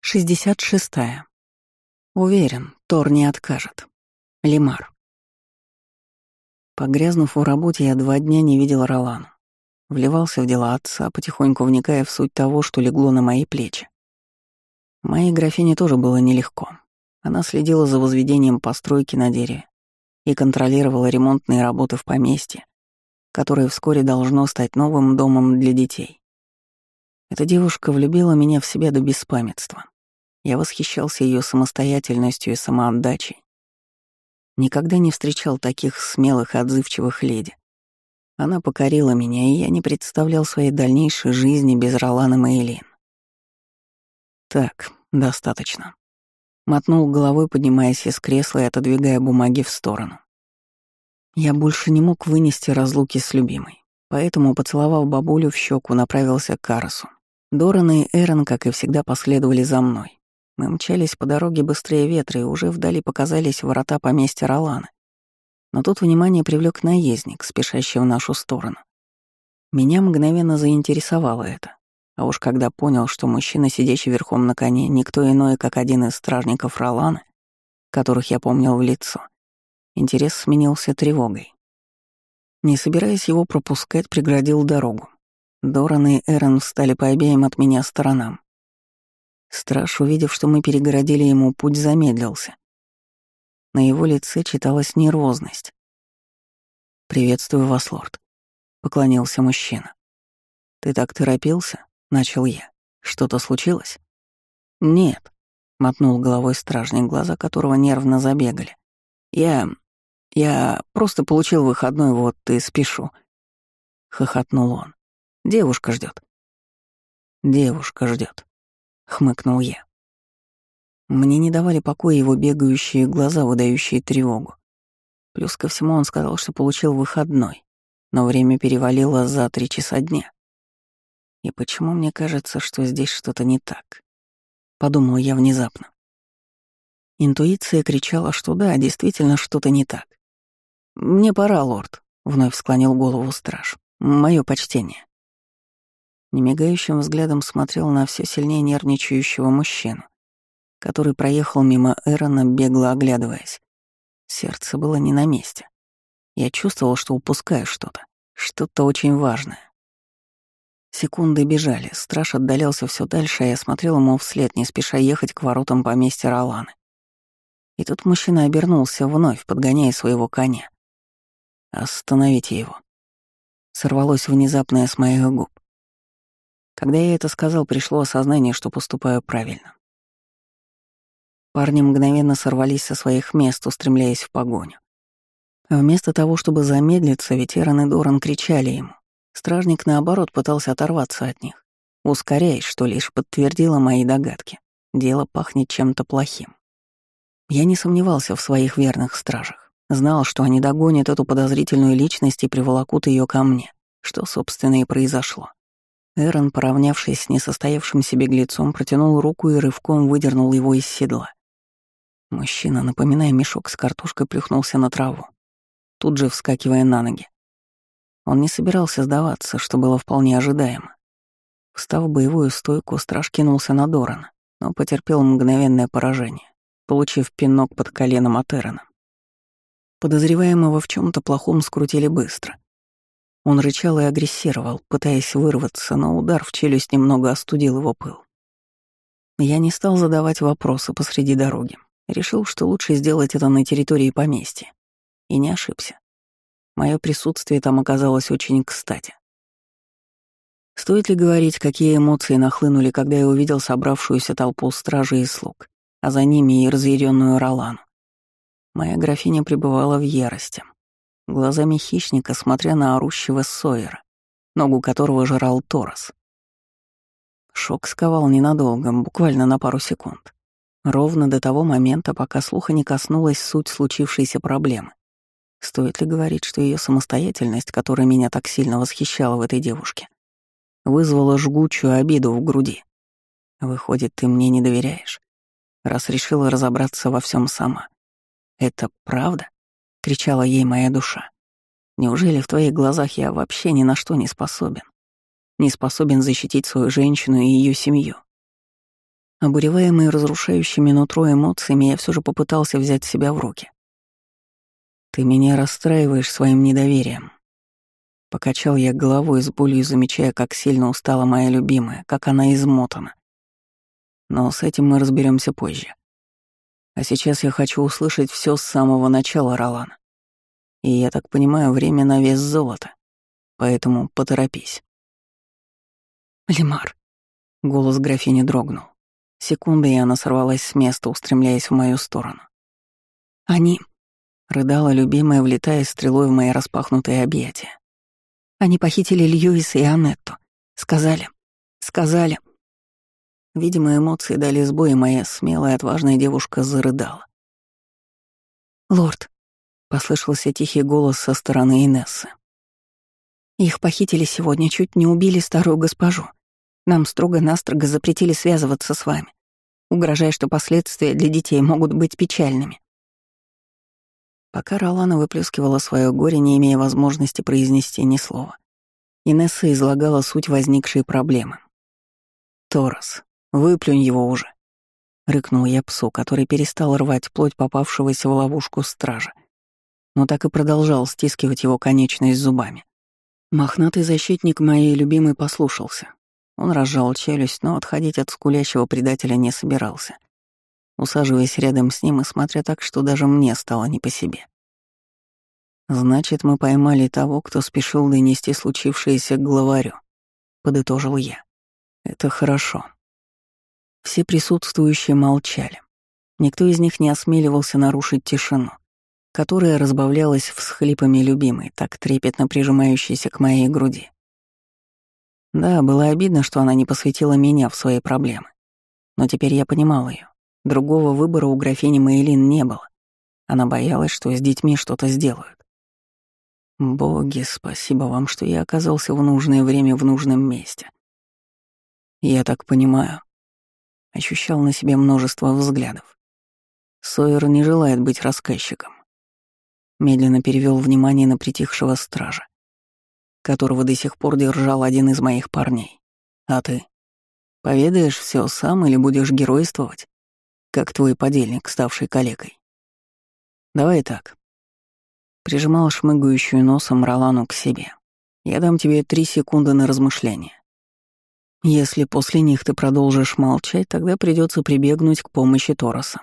шестьдесят шестая. Уверен, Тор не откажет. Лимар. Погрязнув в работе, я два дня не видел Ролану. Вливался в дела отца, потихоньку вникая в суть того, что легло на мои плечи. Моей графине тоже было нелегко. Она следила за возведением постройки на дереве и контролировала ремонтные работы в поместье, которое вскоре должно стать новым домом для детей. Эта девушка влюбила меня в себя до беспамятства. Я восхищался ее самостоятельностью и самоотдачей. Никогда не встречал таких смелых и отзывчивых леди. Она покорила меня, и я не представлял своей дальнейшей жизни без Ролана Мейлин. Так, достаточно. Мотнул головой, поднимаясь из кресла и отодвигая бумаги в сторону. Я больше не мог вынести разлуки с любимой, поэтому, поцеловав бабулю в щеку, направился к Карасу. Доран и Эрон, как и всегда, последовали за мной. Мы мчались по дороге быстрее ветра, и уже вдали показались ворота поместья Ролана. Но тут внимание привлек наездник, спешащий в нашу сторону. Меня мгновенно заинтересовало это. А уж когда понял, что мужчина, сидящий верхом на коне, никто иной, как один из стражников Ролана, которых я помнил в лицо, интерес сменился тревогой. Не собираясь его пропускать, преградил дорогу. Доран и Эрен встали по обеим от меня сторонам. Страж, увидев, что мы перегородили ему путь, замедлился. На его лице читалась нервозность. «Приветствую вас, лорд», — поклонился мужчина. «Ты так торопился?» — начал я. «Что-то случилось?» «Нет», — мотнул головой стражник, глаза которого нервно забегали. «Я... я просто получил выходной, вот и спешу», — хохотнул он. «Девушка ждет. «Девушка ждет хмыкнул я. Мне не давали покоя его бегающие глаза, выдающие тревогу. Плюс ко всему он сказал, что получил выходной, но время перевалило за три часа дня. И почему мне кажется, что здесь что-то не так? Подумал я внезапно. Интуиция кричала, что да, действительно что-то не так. «Мне пора, лорд», — вновь склонил голову страж. «Мое почтение» немигающим взглядом смотрел на все сильнее нервничающего мужчину, который проехал мимо Эрона, бегло оглядываясь. Сердце было не на месте. Я чувствовал, что упускаю что-то, что-то очень важное. Секунды бежали, страж отдалялся все дальше, а я смотрел ему вслед, не спеша ехать к воротам поместья Роланы. И тут мужчина обернулся вновь, подгоняя своего коня. «Остановите его». Сорвалось внезапное с моих губ. Когда я это сказал, пришло осознание, что поступаю правильно. Парни мгновенно сорвались со своих мест, устремляясь в погоню. Вместо того, чтобы замедлиться, ветеран и Доран кричали ему. Стражник, наоборот, пытался оторваться от них, ускоряясь, что лишь подтвердило мои догадки. Дело пахнет чем-то плохим. Я не сомневался в своих верных стражах. Знал, что они догонят эту подозрительную личность и приволокут ее ко мне, что, собственно, и произошло. Эрон, поравнявшись с несостоявшимся беглецом, протянул руку и рывком выдернул его из седла. Мужчина, напоминая мешок с картошкой, плюхнулся на траву, тут же вскакивая на ноги. Он не собирался сдаваться, что было вполне ожидаемо. Встав в боевую стойку, страж кинулся на Дорана, но потерпел мгновенное поражение, получив пинок под коленом от Эрона. Подозреваемого в чем то плохом скрутили быстро — он рычал и агрессировал, пытаясь вырваться, но удар в челюсть немного остудил его пыл. Я не стал задавать вопросы посреди дороги. Решил, что лучше сделать это на территории поместья. И не ошибся. Мое присутствие там оказалось очень кстати. Стоит ли говорить, какие эмоции нахлынули, когда я увидел собравшуюся толпу стражей и слуг, а за ними и разъяренную Ролану? Моя графиня пребывала в ярости глазами хищника, смотря на орущего Сойера, ногу которого жрал Торос. Шок сковал ненадолго, буквально на пару секунд. Ровно до того момента, пока слуха не коснулась суть случившейся проблемы. Стоит ли говорить, что ее самостоятельность, которая меня так сильно восхищала в этой девушке, вызвала жгучую обиду в груди? Выходит, ты мне не доверяешь, раз решила разобраться во всем сама. Это правда? — кричала ей моя душа. «Неужели в твоих глазах я вообще ни на что не способен? Не способен защитить свою женщину и ее семью?» Обуреваемый разрушающими нутро эмоциями, я все же попытался взять себя в руки. «Ты меня расстраиваешь своим недоверием». Покачал я головой с болью, замечая, как сильно устала моя любимая, как она измотана. Но с этим мы разберемся позже. А сейчас я хочу услышать все с самого начала, Ролан. И я так понимаю, время на вес золота. Поэтому поторопись. Лимар. Голос графини дрогнул. Секунды, и она сорвалась с места, устремляясь в мою сторону. Они... Рыдала любимая, влетая стрелой в мои распахнутые объятия. Они похитили Льюиса и Аннетту. Сказали. Сказали. Видимо, эмоции дали сбой, и моя смелая, отважная девушка зарыдала. «Лорд», — послышался тихий голос со стороны Инессы. «Их похитили сегодня, чуть не убили старую госпожу. Нам строго-настрого запретили связываться с вами, угрожая, что последствия для детей могут быть печальными». Пока Ролана выплескивала свое горе, не имея возможности произнести ни слова, Инесса излагала суть возникшей проблемы. «Торос, Выплюнь его уже. Рыкнул я псу, который перестал рвать плоть попавшегося в ловушку стража, но так и продолжал стискивать его конечность зубами. Мохнатый защитник моей любимой послушался. Он разжал челюсть, но отходить от скулящего предателя не собирался, усаживаясь рядом с ним и смотря так, что даже мне стало не по себе. «Значит, мы поймали того, кто спешил донести случившееся к главарю», — подытожил я. «Это хорошо. Все присутствующие молчали. Никто из них не осмеливался нарушить тишину, которая разбавлялась всхлипами любимой, так трепетно прижимающейся к моей груди. Да, было обидно, что она не посвятила меня в свои проблемы. Но теперь я понимал ее. Другого выбора у графини Мейлин не было. Она боялась, что с детьми что-то сделают. Боги, спасибо вам, что я оказался в нужное время в нужном месте. Я так понимаю, ощущал на себе множество взглядов. Сойер не желает быть рассказчиком. Медленно перевел внимание на притихшего стража, которого до сих пор держал один из моих парней. А ты? Поведаешь все сам или будешь геройствовать, как твой подельник, ставший калекой? Давай так. Прижимал шмыгающую носом Ролану к себе. Я дам тебе три секунды на размышление. Если после них ты продолжишь молчать, тогда придется прибегнуть к помощи Тороса.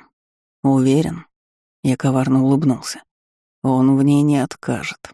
Уверен, я коварно улыбнулся. Он в ней не откажет.